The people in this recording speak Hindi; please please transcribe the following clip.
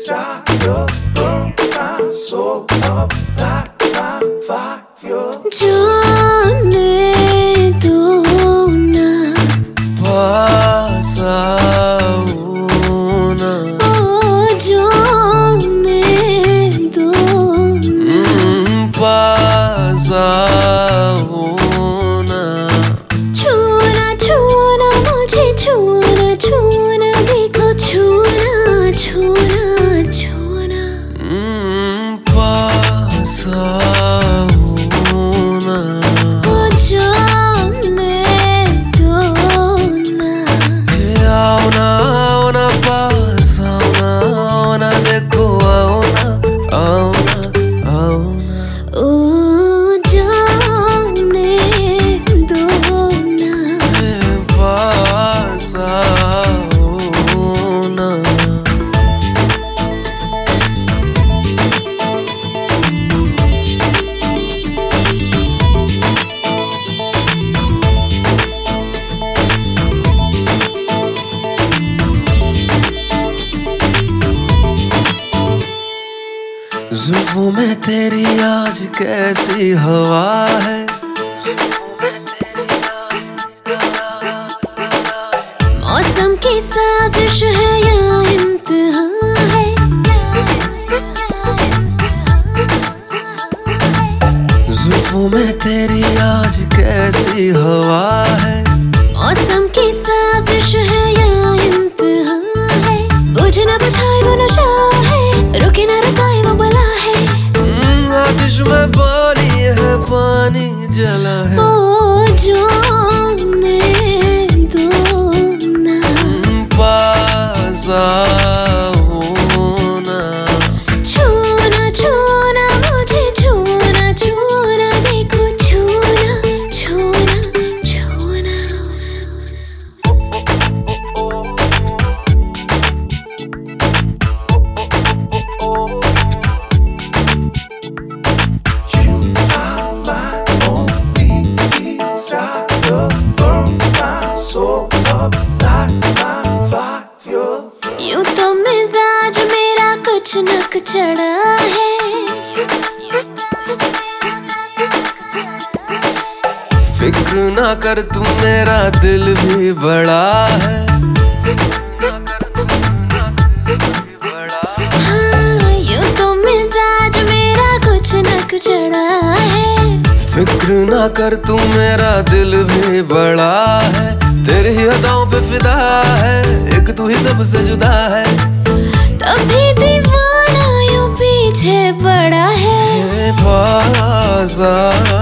inside जुल्फों में तेरी आज कैसी हवा है? मौसम की साजिश है या इम्तिहान है? जुल्फों में तेरी आज कैसी हवा है? कुछ चढ़ा है। फ़िक्र ना कर तू मेरा दिल भी बड़ा है। हाँ यूँ तो मिजाज मेरा कुछ नक चढ़ा है। फ़िक्र ना कर तू मेरा दिल भी बड़ा है। तेरी ही अदाओं पे फिदा है एक तू ही सबसे जुदा है। nazar